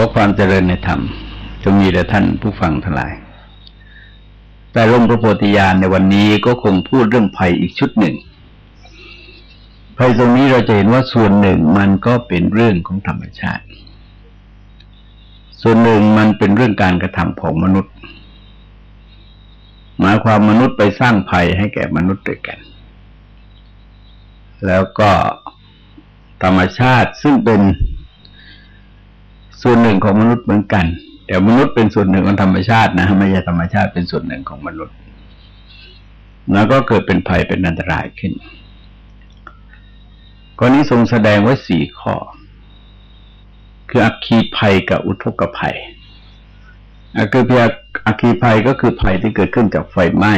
อความเจริญในธรรมจงมีแด่ท่านผู้ฟังทั้งหลาย แต่ลงพระโพธิญาณในวันนี้ก็คงพูดเรื่องภัยอีกชุดหนึ่ง ภัยตรงนี้เราจะเห็นว่าส่วนหนึ่งมันก็เป็นเรื่องของธรรมชาติ ส่วนหนึ่งมันเป็นเรื่องการกระทำของมนุษย์ หมายความมนุษย์ไปสร้างภัยให้แก่มนุษย์ด้วยกัน แล้วก็ธรรมชาติซึ่งเป็น ส่วนหนึ่งของมนุษย์เหมือนกัน แต่มนุษย์เป็นส่วนหนึ่งของธรรมชาตินะไม่ใช่ธรรมชาติเป็นส่วนหนึ่งของมนุษย์ แล้วก็เกิดเป็นภัยเป็นอันตรายขึ้นกรณีทรงแสดงไว้สี่ข้อ คืออัคคีภัยกับอุทกภัยคือเพียอัคคีภัยก็คือภัยที่เกิดขึ้นจากไฟไหม้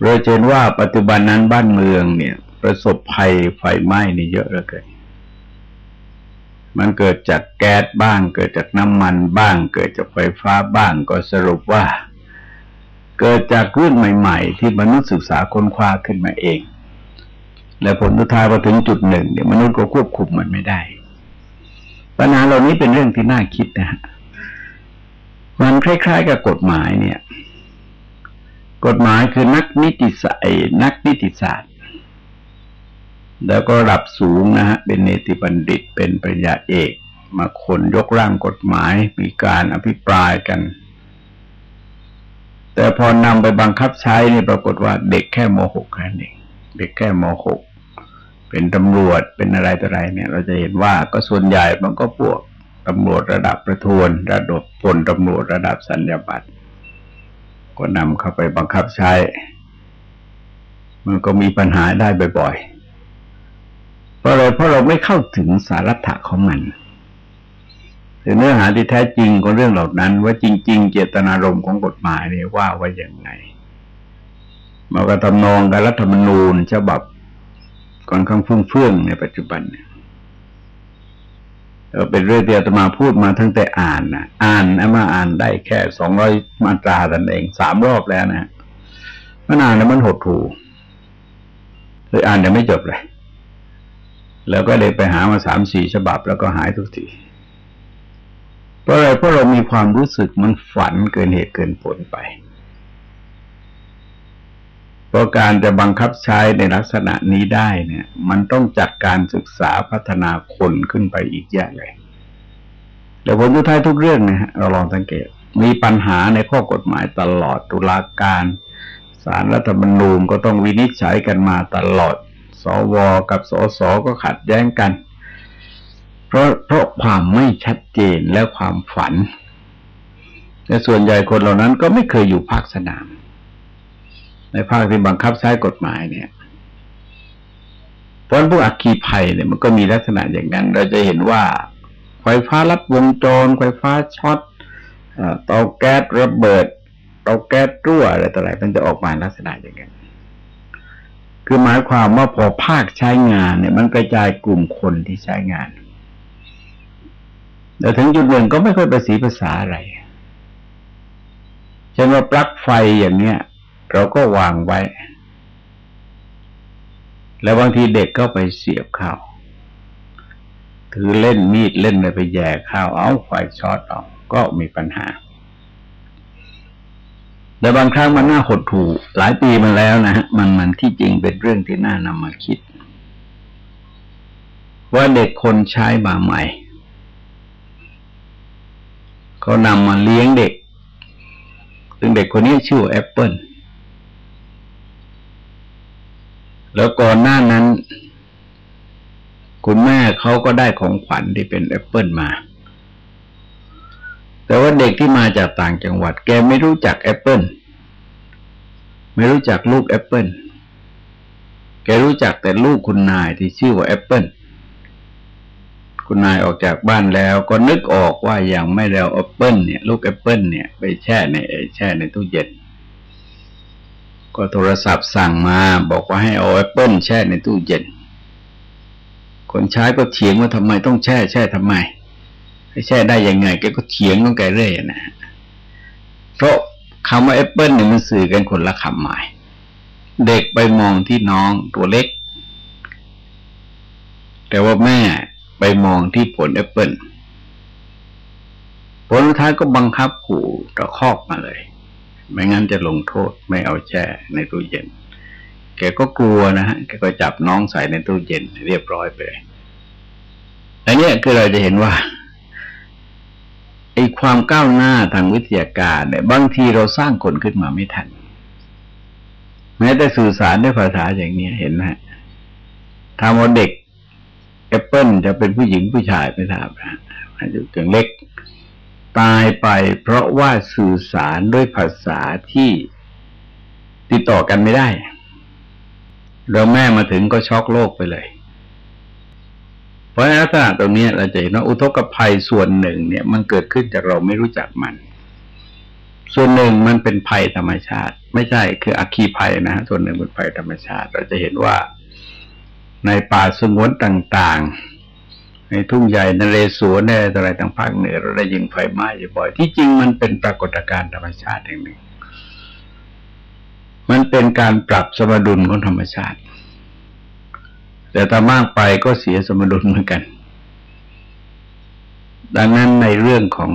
เราเห็นว่าปัจจุบันนั้นบ้านเมืองเนี่ย ประสบภัยไฟไหม้นี่เยอะเหลือเกิน มันเกิดจากแก๊สบ้าง เกิดจากน้ำมันบ้าง เกิดจากไฟฟ้าบ้างก็สรุปว่า เกิดจากเรื่องใหม่ ๆ ที่มนุษย์ศึกษาค้นคว้าขึ้นมาเอง และผลทุท้ายพอถึงจุดหนึ่งเนี่ยมนุษย์ก็ควบคุมมันไม่ได้ ปัญหาเหล่านี้เป็นเรื่องที่น่าคิดนะฮะมันคล้าย ๆ กับกฎหมายเนี่ย กฎหมายคือนักนิติศาสตร์นักนิติศาสตร์ แล้วก็ระดับสูงนะฮะเป็นเนติบัณฑิตเป็นปริญญาเอกมาคนยกร่างกฎหมายมีการอภิปรายกัน แต่พอนำไปบังคับใช้นี่ปรากฏว่าเด็กแค่มหกแค่นี้เด็กแค่มหกเป็นตำรวจเป็นอะไรต่ออะไรเนี่ย เราจะเห็นว่าก็ส่วนใหญ่มันก็พวกตำรวจระดับประทวน ระดับพลตำรวจระดับสัญญาบัตรก็นำเข้าไปบังคับใช้ มันก็มีปัญหาได้บ่อยๆ ราะอะไรเพราะเราไม่เข้าถึงสาระของมันถึงเนื้อหาที่แท้จริงของเรื่องเหล่านั้น ว่าจริง ๆ เจตนารมณ์ของกฎหมายนี่ว่าว่าอย่างไงมันก็ทำนองกับรัฐธรรมนูญฉบับก่อนข้างฟุ้งเฟื่องในปัจจุบันเนี่ยเป็นเรื่องที่อาตมาพูดมาตั้งแต่อ่านนะอ่านอามาอ่านได้แค่สองร้อยมาตราตันเองสามรอบแล้วนะมันอ่านแล้วมันหดหู่เลยอ่านยังไม่จบเลย แล้วก็เลยไปหามาสามสี่ฉบับแล้วก็หายทุกทีเพราะอะไรเพราะเรามีความรู้สึกมันฝันเกินเหตุเกินผลไปเพราะการจะบังคับใช้ในลักษณะนี้ได้เนี่ย มันต้องจัดการศึกษาพัฒนาคนขึ้นไปอีกแยะเลยแต่ผลทุกท้ายทุกเรื่องนะฮะเราลองสังเกต มีปัญหาในข้อกฎหมายตลอดตุลาการสารรัฐธรรมนูญก็ต้องวินิจฉัยกันมาตลอด สวกับสสก็ขัดแย้งกัน เพราะเพราะความไม่ชัดเจนและความฝันและส่วนใหญ่คนเหล่านั้นก็ไม่เคยอยู่ภาคสนาม ในภาคที่บังคับใช้กฎหมายเนี่ยเพราะพวกอัคคีภัยเนี่ยมันก็มีลักษณะอย่างนั้น เราจะเห็นว่าไฟฟ้าลัดวงจรไฟฟ้าช็อตเตาแก๊สระเบิดเตาแก๊สรั่วอะไรต่ออะไรมันจะออกมาลักษณะอย่างนั้น คือหมายความว่าพอภาคใช้งานเนี่ย มันกระจายกลุ่มคนที่ใช้งาน แต่ถึงจุดหนึ่งก็ไม่ค่อยประสีภาษาอะไรเช่นว่าปลั๊กไฟอย่างเนี้ยเราก็วางไว้ แล้วบางทีเด็กก็ไปเสียบข้าวถือเล่นมีดเล่นอะไรไปแย่ข้าวเอาไฟช็อตออกก็มีปัญหา แต่บางครั้งมันน่าหดหู่หลายปีมาแล้วนะฮะมันมันที่จริงเป็นเรื่องที่น่านำมาคิด ว่าเด็กคนใช้มาใหม่เขานำมาเลี้ยงเด็ก ซึ่งเด็กคนนี้ชื่อแอปเปิลแล้วก่อนหน้านั้น คุณแม่เขาก็ได้ของขวัญที่เป็นแอปเปิลมา แต่ว่าเด็กที่มาจากต่างจังหวัด แกไม่รู้จักแอปเปิลไม่รู้จักลูกแอปเปิลแกรู้จักแต่ลูกคุณนายที่ชื่อว่าแอปเปิลคุณนายออกจากบ้านแล้วก็นึกออกว่าอยังไม่เอาแอปเปิลเนี่ย ลูกแอปเปิลเนี่ยไปแช่ในแช่ในตู้เย็นก็โทรศัพท์สั่งมาบอกว่าให้เอาแอปเปิลแช่ในตู้เย็น คนใช้ก็เถียงว่าทำไมต้องแช่แช่ทำไม แช่ได้ยังไงแกก็เถียงของแกเรื่อยนะเพราะคำว่าแอปเปิลเนี่ยมันสื่อกันคนละความหมาย เด็กไปมองที่น้องตัวเล็ก แต่ว่าแม่ไปมองที่ผลแอปเปิลผลสุดท้ายก็บังคับขู่ตะคอกมาเลย ไม่งั้นจะลงโทษไม่เอาแช่ในตู้เย็น แกก็กลัวนะฮะ แกก็จับน้องใส่ในตู้เย็นเรียบร้อยไปอันนี้คือเราจะเห็นว่า ไอ้ความก้าวหน้าทางวิทยาการเนี่ยบางทีเราสร้างคนขึ้นมาไม่ทัน แม้แต่สื่อสารด้วยภาษาอย่างนี้เห็นไหมถามว่าเด็กแอปเปิลจะเป็นผู้หญิงผู้ชายไม่ทราบนะอายุถึงเล็ก ตายไปเพราะว่าสื่อสารด้วยภาษาที่ติดต่อกันไม่ได้ เราแม่มาถึงก็ช็อกโลกไปเลย เพราะลักษณะตรงนี้เราจะเห็นว่าอุทกภัยส่วนหนึ่ง เนี่ย มันเกิดขึ้นจากเราไม่รู้จักมัน ส่วนหนึ่งมันเป็นภัยธรรมชาติ ไม่ใช่คืออัคคีภัยนะ ส่วนหนึ่งเป็นภัยธรรมชาติ เราจะเห็นว่าในป่าสงวนต่างๆ ในทุ่งใหญ่นเรศวรในอะไรต่างภาคเหนือเราได้ยิงไฟไหม้บ่อย ที่จริงมันเป็นปรากฏการณ์ธรรมชาติอย่างหนึ่ง มันเป็นการปรับสมดุลของธรรมชาติ แต่ถ้ามากไปก็เสียสมดุลเหมือนกัน ดังนั้นในเรื่องของ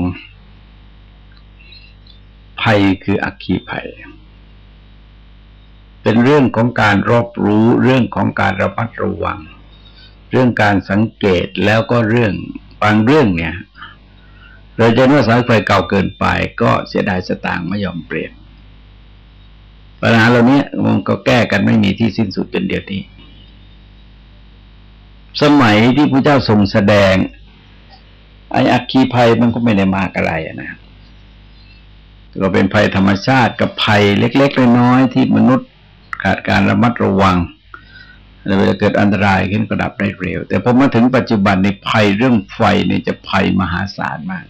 ภัยคืออักขีภัย เป็นเรื่องของการรอบรู้เรื่องของการระมัดระวัง เรื่องการสังเกตแล้วก็เรื่องบางเรื่องเนี่ยเราจะว่าสายไฟเก่าเกินไป ก็เสียดายสตางค์ไม่ยอมเปลี่ยนปัญหาเหล่านี้มันก็แก้กันไม่มีที่สิ้นสุดจนเดียวนี้ สมัยที่พระเจ้าทรงแสดง ไอ้อัคคีภัยมันก็ไม่ได้มากอะไรนะก็เป็นภัยธรรมชาติกับภัยเล็กๆน้อยๆที่มนุษย์ขาดการระมัดระวังแล้วเวลาเกิดอันตรายขึ้นก็ดับได้เร็ว แต่พอมาถึงปัจจุบันในภัยเรื่องไฟเนี่ยจะภัยมหาศาลมาก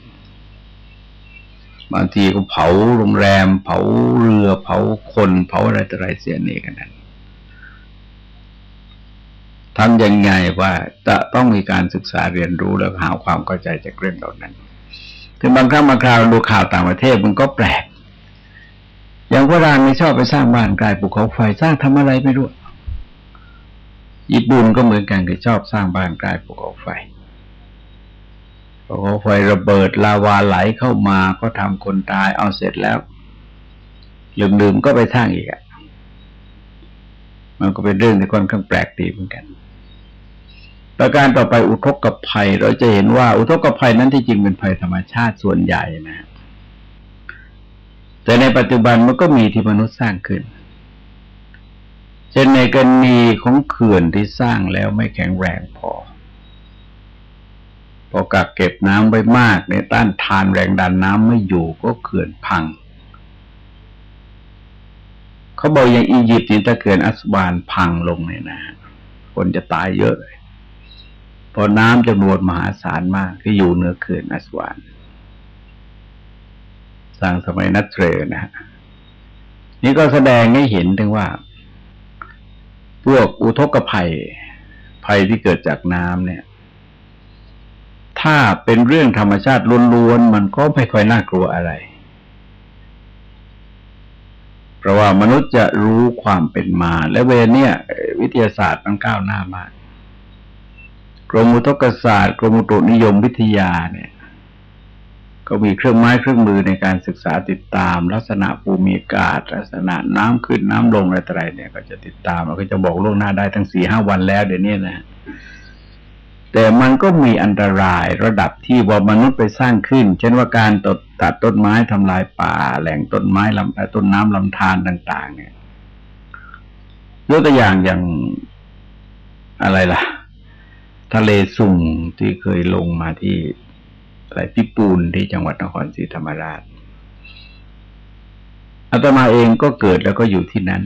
บางทีก็เผาโรงแรม เผาเรือ เผาคน เผาอะไรต่ออะไรเสียนี่กันนั้น ทำยังไงว่าจะต้องมีการศึกษาเรียนรู้แล้วหาความเข้าใจจากเรื่องเหล่านั้นถึงบางครั้งบางคราวดูข่าวต่างประเทศมันก็แปลก อย่างพระรามไม่ชอบไปสร้างบ้านกลายภูเขาไฟสร้างทำอะไรไม่รู้ ญี่ปุ่นก็เหมือนกันคือชอบสร้างบ้านกลายภูเขาไฟภูเขาไฟระเบิดลาวาไหลเข้ามาก็ทำคนตายเอาเสร็จแล้วลืมๆก็ไปสร้างอีกอะมันก็เป็นเรื่องที่ค่อนข้างแปลกดีเหมือนกัน ประการต่อไปอุทกภัย เราจะเห็นว่าอุทกภัยนั้นที่จริงเป็นภัยธรรมชาติส่วนใหญ่นะ แต่ในปัจจุบันมันก็มีที่มนุษย์สร้างขึ้นเช่นในกรณีของเขื่อนที่สร้างแล้วไม่แข็งแรงพอ พอกักเก็บน้ำไว้มากในต้านทานแรงดันน้ำไม่อยู่ก็เขื่อนพัง เขาบอกอย่างอียิปต์นี่ถ้าเขื่อนอัสบานพังลงเนี่ยนะ คนจะตายเยอะเลย พอน้ำจำนวนมหาศาลมากที่อยู่เหนือเขื่อนอัสวานสร้างสมัยนัตเทรนะฮะนี่ก็แสดงให้เห็นถึงว่า พวกอุทกภัย ภัยที่เกิดจากน้ำเนี่ย ถ้าเป็นเรื่องธรรมชาติล้วนๆมันก็ไม่ค่อยน่ากลัวอะไร เพราะว่ามนุษย์จะรู้ความเป็นมา และเวเนี่ย วิทยาศาสตร์มันก้าวหน้ามาก กรมอุทกศาสตร์กรมอุตุนิยมวิทยาเนี่ย ก็มีเครื่องไม้เครื่องมือในการศึกษาติดตาม ลักษณะภูมิอากาศ ลักษณะน้ำขึ้นน้ำลงอะไรต่ออะไรเนี่ย ก็จะติดตามเราก็จะบอกล่วงหน้าได้ทั้งสี่ห้าวันแล้วเดี๋ยวนี้นะแต่มันก็มีอันตรายระดับที่ว่ามนุษย์ไปสร้างขึ้น เช่นว่าการตัดตัดต้นไม้ทำลายป่า แหล่งต้นไม้ลำต้นน้ำลำธารต่าง ๆ เนี่ยยกตัวอย่างอย่างอะไรล่ะ ทะเลสุงที่เคยลงมาที่อะไรพิปูนที่จังหวัดนครศรีธรรมราชอาตมาเองก็เกิดแล้วก็อยู่ที่นั้น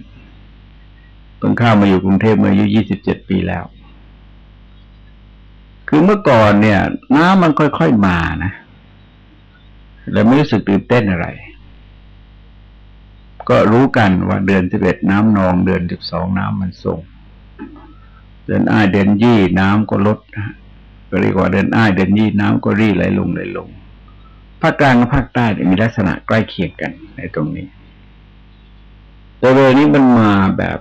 เพิ่งเข้ามาอยู่กรุงเทพเมื่ออายุยี่สิบเจ็ดปีแล้ว คือเมื่อก่อนเนี่ย น้ำมันค่อยๆมานะแล้วไม่รู้สึกตื่นเต้นอะไร ก็รู้กันว่าเดือนสิบเอ็ดน้ำนองเดือนสิบสองน้ำมันส่ง เดินอ้ายเดินยี่น้ำก็ลดนะก็เรียกว่าเดินอ้ายเดินยี่น้ำก็รีไหลลงไหลลงภาคกลางกับภาคใต้มีลักษณะใกล้เคียงกันในตรงนี้ แต่เวลนี้มันมาแบบ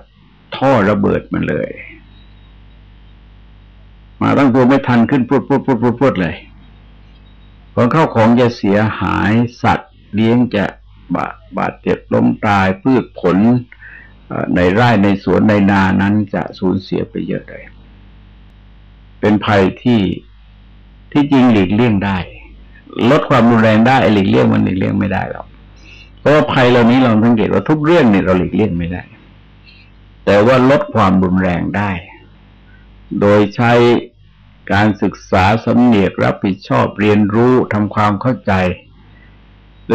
ท่อระเบิดมันเลย มาตั้งตัวไม่ทันขึ้นพุดพุดพุดพุดพุดเลยของเข้าของจะเสียหายสัตว์เลี้ยงจะบาดบาดเจ็บล้มตายพืชผล ในไร่ในสวนในนานั้นจะสูญเสียไปเยอะเลย เป็นภัยที่ที่จริงหลีกเลี่ยงได้ ลดความรุนแรงได้หลีกเลี่ยงมันหลีกเลี่ยงไม่ได้หรอกเพราะว่าภัยเหล่านี้เราสังเกตว่าทุกเรื่องเนี่ยเราหลีกเลี่ยงไม่ได้ แต่ว่าลดความรุนแรงได้ โดยใช้การศึกษาสำเนียกรับผิดชอบเรียนรู้ทำความเข้าใจ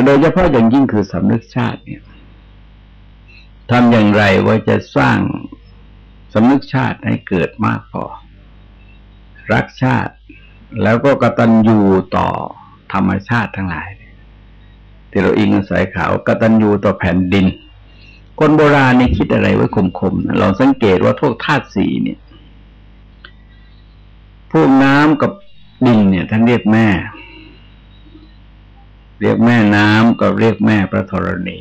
โดยเฉพาะอย่างยิ่งคือสำนึกชาติเนี่ย ทำอย่างไรว่าจะสร้างสำนึกชาติให้เกิดมากพอ รักชาติแล้วก็กตัญญูต่อธรรมชาติทั้งหลาย ที่เราอิงอาศัยขาวกตัญญูต่อแผ่นดิน คนโบราณนี่คิดอะไรไว้คมๆเราสังเกตว่าพวกธาตุสีเนี่ยพวกน้ำกับดินเนี่ยท่านเรียกแม่ เรียกแม่น้ำก็เรียกแม่พระธรณี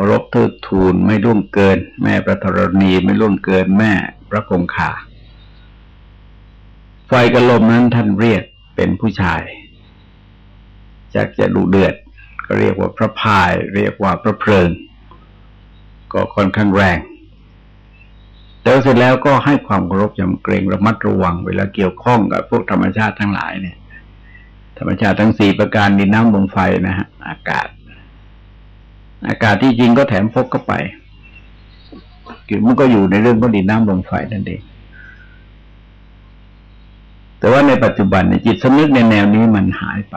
ารพเทิดทูนไม่ล่วงเกิน แม่พระธรณีไม่ล่วงเกินแม่พระคงคาไฟกระลมนั้นท่านเรียกเป็นผู้ชายจากจะดุเดือด ก็เรียกว่าพระพาย เรียกว่าพระเพลิง ก็ค่อนข้างแรงแต่เสร็จแล้วก็ให้ความเคารพยำเกรงระมัดระวัง เวลาเกี่ยวข้องกับพวกธรรมชาติทั้งหลายเนี่ย ธรรมชาติทั้งสี่ประการดินน้ำลมไฟนะฮะอากาศ อากาศที่จริงก็แถมพกเข้าไปคือมันก็อยู่ในเรื่องก็ดินน้ำลมไฟนั่นเองแต่ว่าในปัจจุบันในจิตสำนึกในแนวนี้มันหายไป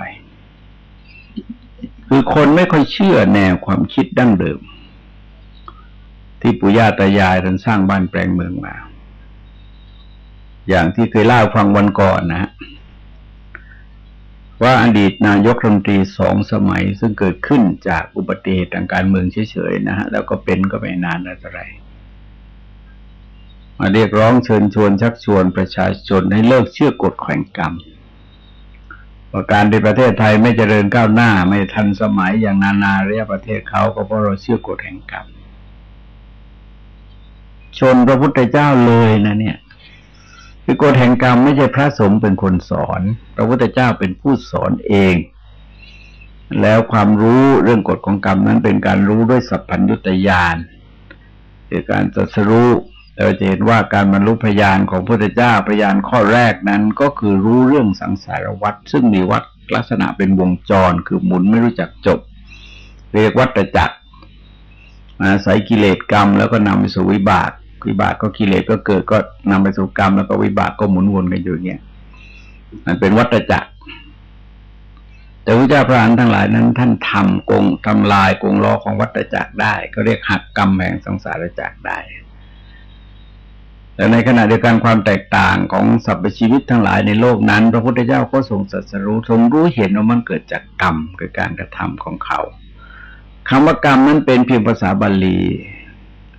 คือคนไม่ค่อยเชื่อแนวความคิดดั้งเดิม ที่ปู่ย่าตายายท่านสร้างบ้านแปลงเมืองมา อย่างที่เคยเล่าฟังวันก่อนนะ ว่าอดีตนายกรัฐมนตรีสองสมัย ซึ่งเกิดขึ้นจากอุบัติเหตุทางการเมืองเฉยๆนะฮะแล้วก็เป็นก็ไม่นานอะไร มาเรียกร้องเชิญชวนชักชวนประชาชนให้เลิกเชื่อกฎแข่งกรรมว่าการในประเทศไทยไม่เจริญก้าวหน้าไม่ทันสมัยอย่างนานาเรียประเทศเขาก็เพราะเราเชื่อกฎแห่งกรรมชนพระพุทธเจ้าเลยนะเนี่ย คือกฎแห่งกรรมไม่ใช่พระสงฆ์เป็นคนสอน พระพุทธเจ้าเป็นผู้สอนเอง แล้วความรู้เรื่องกฎของกรรมนั้นเป็นการรู้ด้วยสัพพัญญุตยานคือการตรัสรู้เราจะเห็นว่าการบรรลุพยานของพระพุทธเจ้าพยานข้อแรกนั้นก็คือรู้เรื่องสังสารวัฏซึ่งมีวัฏลักษณะเป็นวงจรคือหมุนไม่รู้จักจบ เรียกวัฏจักรอาศัยกิเลสกรรมแล้วก็นำไปสู่วิบาก วิบากก็กิเลสก็เกิดก็นำไปสู่กรรม แล้วก็วิบากก็หมุนวนกันอยู่เงี้ยมันเป็นวัฏจักร แต่พระเจ้าพระอันทั้งหลายนั้น ท่านทำกงทำลายกงล้อของวัฏจักรได้ ก็เรียกหักกรรมแห่งสังสารจักรได้แต่ในขณะเดียวกันความแตกต่างของสรรพชีวิตทั้งหลายในโลกนั้น พระพุทธเจ้าก็ทรงสัสรู้ทรงรู้เห็นว่ามันเกิดจากกรรมคือการกระทำของเขาคำว่ากรรมนั้นเป็นเพียงภาษาบาลี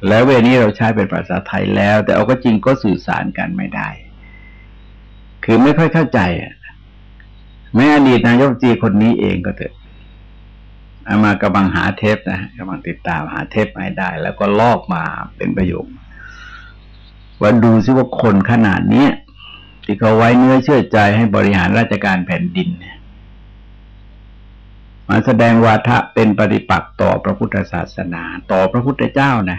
แล้วเวนี้เราใช้เป็นภาษาไทยแล้ว แต่เอาก็จริงก็สื่อสารกันไม่ได้ คือไม่ค่อยเข้าใจแม้อดีตนายกจีคนนี้เองก็เถอะอามากำลังหาเทปนะกำลังติดตามหาเทปไม่ได้ แล้วก็ลอกมาเป็นประโยคว่าดูซิว่าคนขนาดนี้ที่เขาไว้เนื้อเชื่อใจให้บริหารราชการแผ่นดินมาแสดงวาทะเป็นปฏิปักษ์ต่อพระพุทธศาสนา ต่อพระพุทธเจ้านะ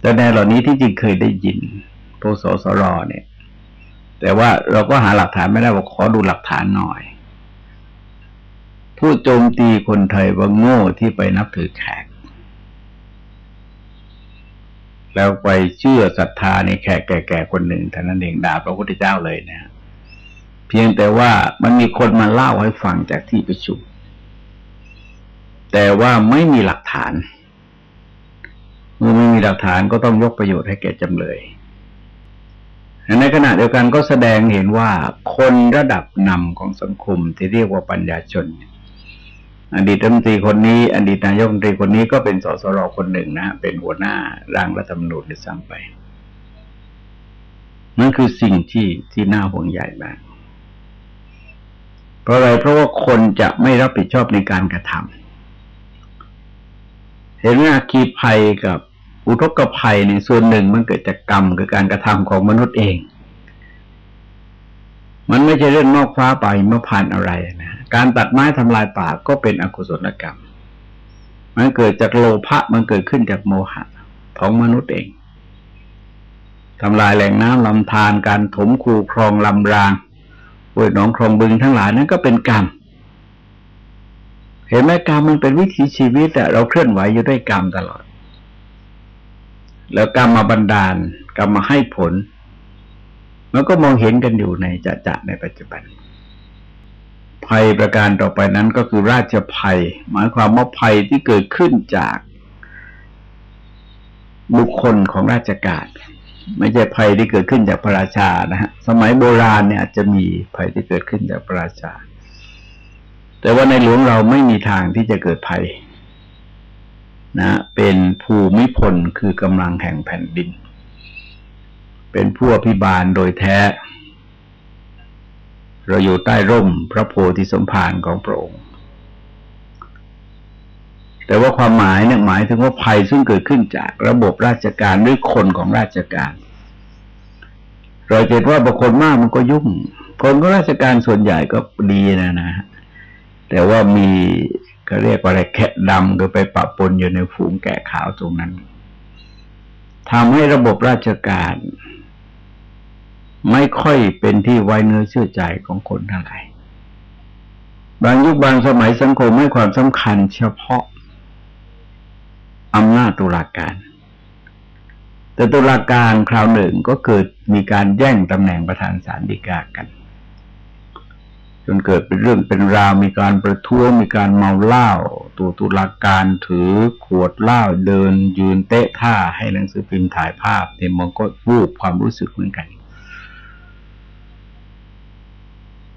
แต่แนวเหล่านี้ที่จริงเคยได้ยินพวกสสรเนี่ย แต่ว่าเราก็หาหลักฐานไม่ได้ว่าขอดูหลักฐานหน่อย ผู้โจมตีคนไทยว่าโง่ที่ไปนับถือแขก แล้วไปเชื่อศรัทธาในแขกแก่ๆคนหนึ่งท่านั้นเองด่าพระพุทธเจ้าเลยนะ เพียงแต่ว่ามันมีคนมาเล่าให้ฟังจากที่ประชุมแต่ว่าไม่มีหลักฐาน เมื่อไม่มีหลักฐานก็ต้องยกประโยชน์ให้แก่จำเลยในขณะเดียวกันก็แสดงเห็นว่าคนระดับนำของสังคมที่เรียกว่าปัญญาชน อดีตรัฐมนตรีคนนี้ อดีตนายกรัฐมนตรีคนนี้ก็เป็นสสรคนหนึ่งนะ เป็นหัวหน้าร่างรัฐธรรมนูญที่ซ้ำไปนั่นคือสิ่งที่ที่น่าห่วงใหญ่มากเพราะอะไรเพราะว่าคนจะไม่รับผิดชอบในการกระทำเห็นว่าคีภัยกับ อุทกภัยในส่วนหนึ่งมันเกิดจากกรรมคือการกระทำของมนุษย์เอง มันไม่ใช่เรื่องนอกฟ้าป่าหิมพานอะไรนะการตัดไม้ทำลายป่าก็เป็นอกุศลกรรม มันเกิดจากโลภะมันเกิดขึ้นจากโมหะของมนุษย์เองทำลายแหล่งน้ำลำธารการถมคูคลองลำรางห้วยหนองคลองบึงทั้งหลายนั้นก็เป็นกรรม เห็นไหมกรรมมันเป็นวิถีชีวิตอะเราเคลื่อนไหวอยู่ด้วยกรรมตลอด แล้วกรรมมาบันดาลกรรมมาให้ผล มันก็มองเห็นกันอยู่ในจะจะในปัจจุบัน ภัยประการต่อไปนั้นก็คือราชภัย หมายความว่าภัยที่เกิดขึ้นจาก บุคคลของราชการไม่ใช่ภัยที่เกิดขึ้นจากพระราชานะฮะสมัยโบราณเนี่ยอาจจะมีภัยที่เกิดขึ้นจากพระราชา แต่ว่าในหลวงเราไม่มีทางที่จะเกิดภัย นะเป็นภูมิพลคือกำลังแห่งแผ่นดิน เป็นผู้อภิบาลโดยแท้ เราอยู่ใต้ร่มพระโพธิสมภารของพระองค์ แต่ว่าความหมายเนี่ยหมายถึงว่าภัยซึ่งเกิดขึ้นจากระบบราชการหรือคนของราชการ เราเห็นว่าบุคคลมากมันก็ยุ่ง คนก็ราชการส่วนใหญ่ก็ดีนะนะ แต่ว่ามี ก็เรียกว่าอะไรแคะดำก็ไปปะปนอยู่ในฝูงแกะขาวตรงนั้นทำให้ระบบราชการ ไม่ค่อยเป็นที่ไว้เนื้อเชื่อใจของคนเท่าไหร่บางยุคบางสมัยสังคมให้ความสำคัญเฉพาะอำนาจตุลาการ แต่ตุลาการคราวหนึ่งก็เกิดมีการแย่งตำแหน่งประธานศาลฎีกากัน จนเกิดเป็นเรื่องเป็นราวมีการประท้วงมีการเมาเหล้าตัวตุลาการถือขวดเหล้าเดินยืนเตะท่าให้หนังสือพิมพ์ถ่ายภาพเนี่ยมันก็วูบความรู้สึกเหมือนกัน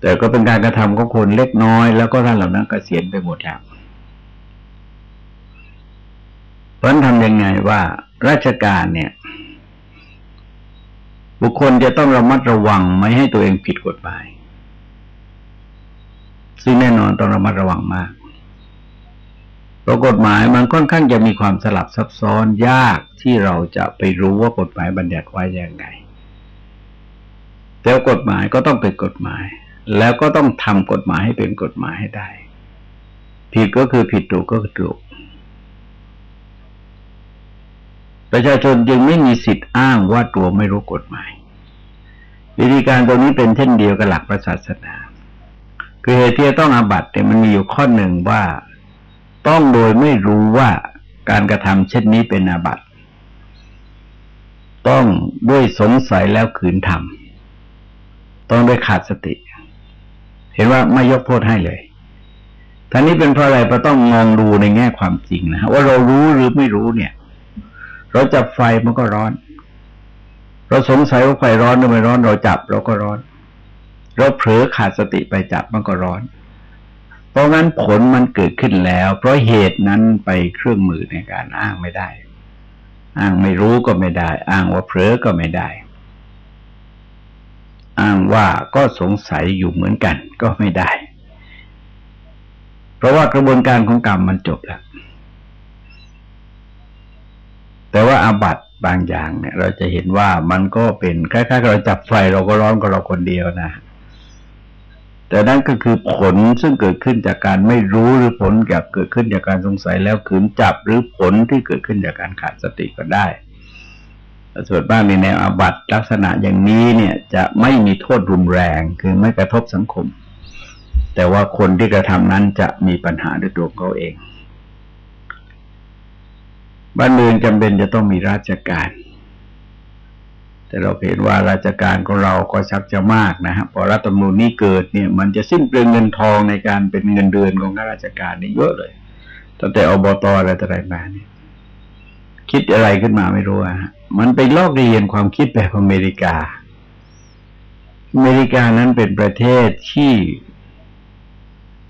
แต่ก็เป็นการกระทำของคนเล็กน้อย แล้วก็ท่านเหล่านั้นกเกษียณไปหมดแล้วเพราะนั้นทำยังไงว่าราชการเนี่ย บุคคลจะต้องระมัดระวังไม่ให้ตัวเองผิดกฎหมาย ซึ่งแน่นอนต้องระมัดระวังมากเพราะกฎหมายมันค่อนข้างจะมีความสลับซับซ้อนยากที่เราจะไปรู้ว่ากฎหมายบัญญัติไว้ยังไง แต่กฎหมายก็ต้องเป็นกฎหมาย แล้วก็ต้องทำกฎหมายให้เป็นกฎหมายให้ได้ ผิดก็คือผิดถูกก็คือถูกประชาชนจึงไม่มีสิทธิ์อ้างว่าตัวไม่รู้กฎหมาย วิธีการตรงนี้เป็นเช่นเดียวกับหลักประศาสนา คือเหตุที่ต้องอาบัติแต่ยมันมีอยู่ข้อหนึ่งว่า ต้องโดยไม่รู้ว่าการกระทำเช่นนี้เป็นอาบัติ ต้องด้วยสงสัยแล้วขืนทำต้องด้วยขาดสติ เห็นว่าไม่ยกโทษให้เลยท่านี้เป็นเพราะอะไรเราต้องมองดูในแง่ความจริงนะว่าเรารู้หรือไม่รู้เนี่ย เราจับไฟมันก็ร้อน เราสงสัยว่าไฟร้อนหรือไม่ร้อน เราจับเราก็ร้อน เราเผลอขาดสติไปจับมันก็ร้อน เพราะงั้นผลมันเกิดขึ้นแล้ว เพราะเหตุนั้นไปเครื่องมือในการอ้างไม่ได้ อ้างไม่รู้ก็ไม่ได้ อ้างว่าเผลอก็ไม่ได้ อ้างว่าก็สงสัยอยู่เหมือนกันก็ไม่ได้ เพราะว่ากระบวนการของกรรมมันจบแล้ว แต่ว่าอาบัตบางอย่างเนี่ยเราจะเห็นว่ามันก็เป็นคล้ายๆเราจับไฟเราก็ร้อนกับเราคนเดียวนะ แต่นั่นก็คือผลซึ่งเกิดขึ้นจากการไม่รู้หรือผลกับเกิดขึ้นจากการสงสัยแล้วขืนจับหรือผลที่เกิดขึ้นจากการขาดสติก็ได้ส่วนบ้างในแนวอาบัตลักษณะอย่างนี้เนี่ยจะไม่มีโทษรุนแรงคือไม่กระทบสังคม แต่ว่าคนที่กระทำนั้นจะมีปัญหาด้วยตัวเขาเอง บ้านเมืองจำเป็นจะต้องมีราชการ แต่เราเห็นว่าราชการของเราก็ชักจะมากนะฮะพอรัฐธรรมนูญนี้เกิดเนี่ย มันจะสิ้นเปลืองเงินทองในการเป็นเงินเดือนของข้าราชการนี่เยอะเลยตั้งแต่อบตอะไรต่ออะไรมาเนี่ย คิดอะไรขึ้นมาไม่รู้อะมันไปลอกเรียนความคิดแบบอเมริกา อเมริกานั้นเป็นประเทศที่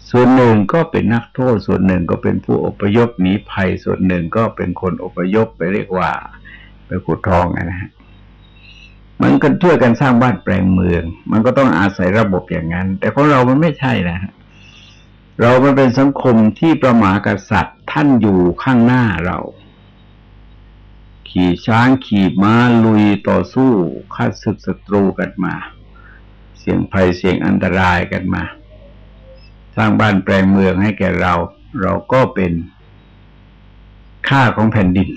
ส่วนหนึ่งก็เป็นนักโทษ ส่วนหนึ่งก็เป็นผู้อพยพหนีภัย ส่วนหนึ่งก็เป็นคนอพยพไปเรียกว่า ไปขุดทองนะฮะ มันก็ช่วยกันสร้างบ้านแปลงเมือง มันก็ต้องอาศัยระบบอย่างนั้น แต่ของเรามันไม่ใช่นะฮะเรามันเป็นสังคมที่ประมากษัตริย์ท่านอยู่ข้างหน้าเรา ขี่ช้างขี่ม้าลุยต่อสู้ฆ่าศึกศัตรูกันมา เสี่ยงภัยเสี่ยงอันตรายกันมา สร้างบ้านแปลงเมืองให้แก่เรา เราก็เป็นค่าของแผ่นดิน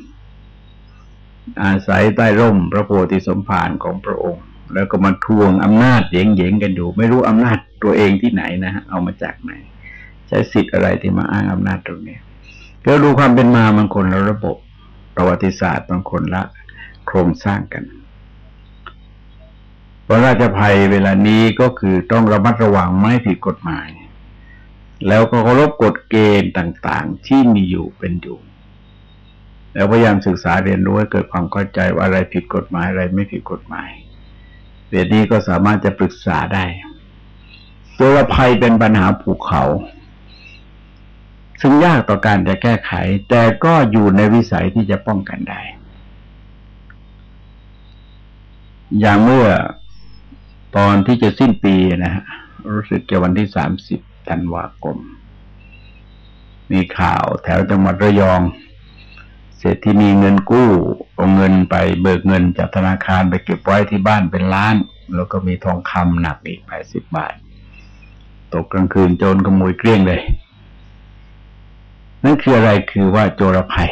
อาศัยใต้ร่มพระโพธิสมภารของพระองค์ แล้วก็มาทวงอำนาจเยงๆกันอยู่ ไม่รู้อำนาจตัวเองที่ไหนนะฮะเอามาจากไหน ใช้สิทธิ์อะไรที่มาอ้างอำนาจตรงนี้ก็ดูความเป็นมามันคนละระบบ ประวัติศาสตร์บางคนละ โครงสร้างกันพระราชภัยเวลานี้ก็คือต้องระมัดระวังไม่ผิดกฎหมาย แล้วก็เคารพกฎเกณฑ์ต่าง ๆ ที่มีอยู่เป็นอยู่ แล้วพยายามศึกษาเรียนรู้ให้เกิดความเข้าใจว่าอะไรผิดกฎหมายอะไรไม่ผิดกฎหมายเดี๋ยวนี้ก็สามารถจะปรึกษาได้ตัวภัยเป็นปัญหาภูเขา ซึ่งยากต่อการจะแก้ไข แต่ก็อยู่ในวิสัยที่จะป้องกันได้ อย่างเมื่อตอนที่จะสิ้นปีนะฮะรู้สึกจะวันที่สามสิบธันวาคม มีข่าวแถวจังหวัดระยอง เศรษฐีมีเงินกู้เอาเงินไปเบิกเงินจากธนาคารไปเก็บไว้ที่บ้านเป็นล้าน แล้วก็มีทองคำหนักอีกแปดสิบบาท ตกกลางคืนโจรขโมยเกลี้ยงเลย นั่นคืออะไรคือว่าโจรภัย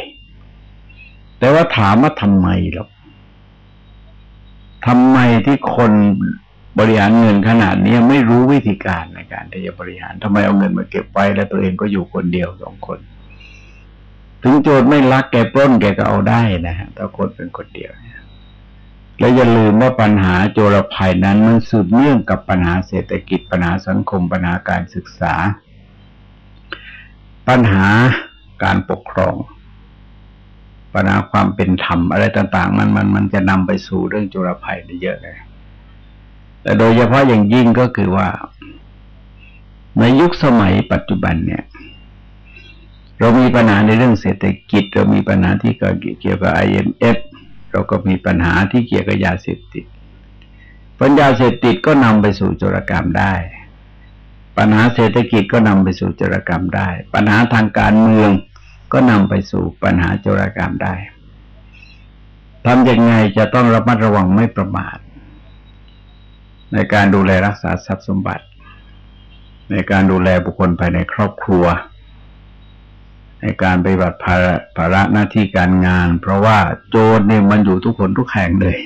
แต่ว่าถามว่าทำไมหรอกทำไมที่คนบริหารเงินขนาดนี้ไม่รู้วิธีการในการที่จะบริหารทำไมเอาเงินมาเก็บไว้แล้วตัวเองก็อยู่คนเดียวสองคน ถึงโจทย์ไม่รักแกปล้นแกก็เอาได้นะฮะถ้าคนเป็นคนเดียวแล้วอย่าลืมว่าปัญหาโจรภัยนั้นมันสืบเนื่องกับปัญหาเศรษฐกิจปัญหาสังคมปัญหาการศึกษา ปัญหาการปกครอง ปัญหาความเป็นธรรมอะไรต่าง ๆ มันมันมันจะนำไปสู่เรื่องโจรภัยได้เยอะเลยแต่โดยเฉพาะอย่างยิ่งก็คือว่า ในยุคสมัยปัจจุบันเนี่ย เรามีปัญหาในเรื่องเศรษฐกิจ เรามีปัญหาที่เกี่ยวกับ IMF เราก็มีปัญหาที่เกี่ยวกับยาเสพติดปัญญาเสพติดก็นำไปสู่โจรกรรมได้ ปัญหาเศรษฐกิจก็นำไปสู่โจรกรรมได้ ปัญหาทางการเมืองก็นำไปสู่ปัญหาโจรกรรมได้ทำยังไงจะต้องระมัดระวังไม่ประมาท ในการดูแลรักษาทรัพย์สมบัติ ในการดูแลบุคคลภายในครอบครัว ในการปฏิบัติภาระภาระหน้าที่การงาน เพราะว่าโจรเนี่ยมันอยู่ทุกคนทุกแห่งเลย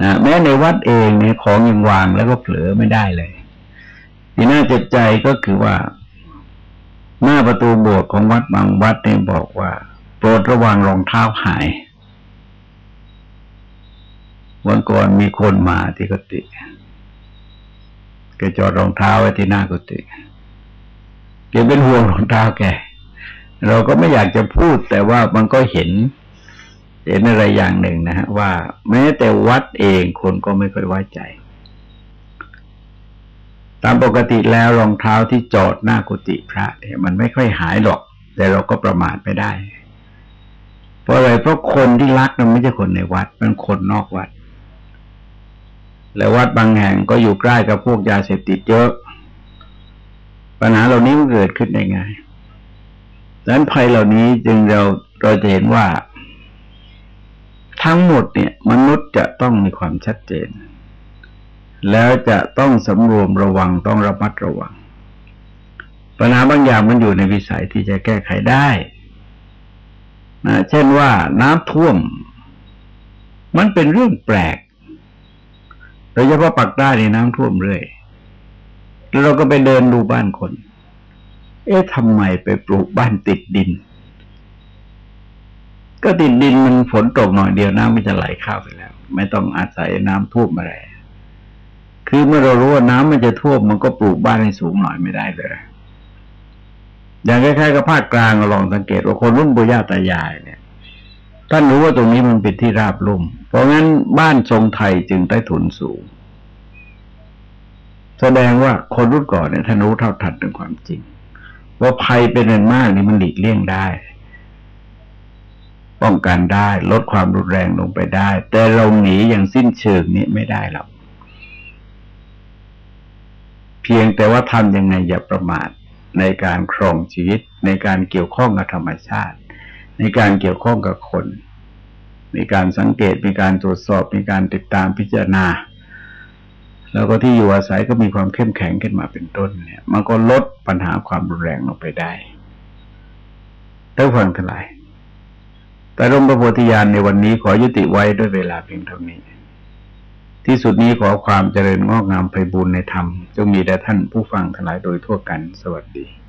นะแม้ในวัดเองเนี่ยของยังวางแล้วก็เผลอไม่ได้เลย ที่น่าเจ็บใจก็คือว่า หน้าประตูโบสถ์ของวัดบางวัดเนี่ยบอกว่า โปรดระวังรองเท้าหาย วันก่อนมีคนมาที่กุฏิแกจอดรองเท้าไว้ที่หน้ากุฏิแกเป็นห่วงรองเท้าแก เราก็ไม่อยากจะพูดแต่ว่ามันก็เห็น เห็นอะไรอย่างหนึ่งนะฮะว่า แม้แต่วัดเองคนก็ไม่ค่อยไว้ใจ ตามปกติแล้วรองเท้าที่จอดหน้ากุฏิพระเนี่ยมันไม่ค่อยหายหรอก แต่เราก็ประมาทไม่ได้ เพราะอะไรเพราะคนที่รักมันไม่ใช่คนในวัดเป็นคนนอกวัด และวัดบางแห่งก็อยู่ใกล้กับพวกยาเสพติดเยอะ ปัญหาเหล่านี้มันเกิดขึ้นได้ง่ายดัง นั้นภัยเหล่านี้จึงเราเราจะเห็นว่า ทั้งหมดเนี่ย มนุษย์จะต้องมีความชัดเจน แล้วจะต้องสำรวมระวังต้องระมัดระวัง ปัญหาบางอย่างมันอยู่ในวิสัยที่จะแก้ไขได้นะเช่นว่าน้ำท่วม มันเป็นเรื่องแปลกโดยเฉพาะปักใต้ในน้ำท่วมเรื่อยแล้วเราก็ไปเดินดูบ้านคน เอ๊ะทำไมไปปลูกบ้านติดดิน ก็ติดดินมันฝนตกหน่อยเดียวน้ำมันจะไหลเข้าไปแล้ว ไม่ต้องอาศัยน้ำท่วมอะไร คือเมื่อเรารู้ว่าน้ำมันจะท่วมมันก็ปลูกบ้านให้สูงหน่อยไม่ได้เลยอย่างคล้ายๆกับภาคกลางเราลองสังเกตว่าคนรุ่นปุย่าตายายเนี่ย ท่านรู้ว่าตรงนี้มันเป็นที่ราบลุ่ม เพราะงั้นบ้านทรงไทยจึงได้ถุนสูง แสดงว่าคนรุ่นก่อนเนี่ยท่านรู้เท่าทันถึงความจริง ว่าภัยเป็นอันมากนี่มันหลีกเลี่ยงได้ ป้องกันได้ลดความรุนแรงลงไปได้ แต่เราหนีอย่างสิ้นเชิงนี้ไม่ได้หรอกเพียงแต่ว่าทำยังไงอย่าประมาทในการครองชีวิต ในการเกี่ยวข้องกับธรรมชาติ ในการเกี่ยวข้องกับคนมีการสังเกตมีการตรวจสอบมีการติดตามพิจารณา แล้วก็ที่อยู่อาศัยก็มีความเข้มแข็งขึ้นมาเป็นต้นเนี่ย มันก็ลดปัญหาความรุนแรงลงไปได้ท่านฟังทั้งหลายแต่ร่มพระโพธิญาณในวันนี้ขอยุติไว้ด้วยเวลาเพียงเท่านี้ ที่สุดนี้ขอความเจริญงอกงามไปบูรณนธรรม จงมีแด่ท่านผู้ฟังทั้งหลายโดยทั่วกัน สวัสดี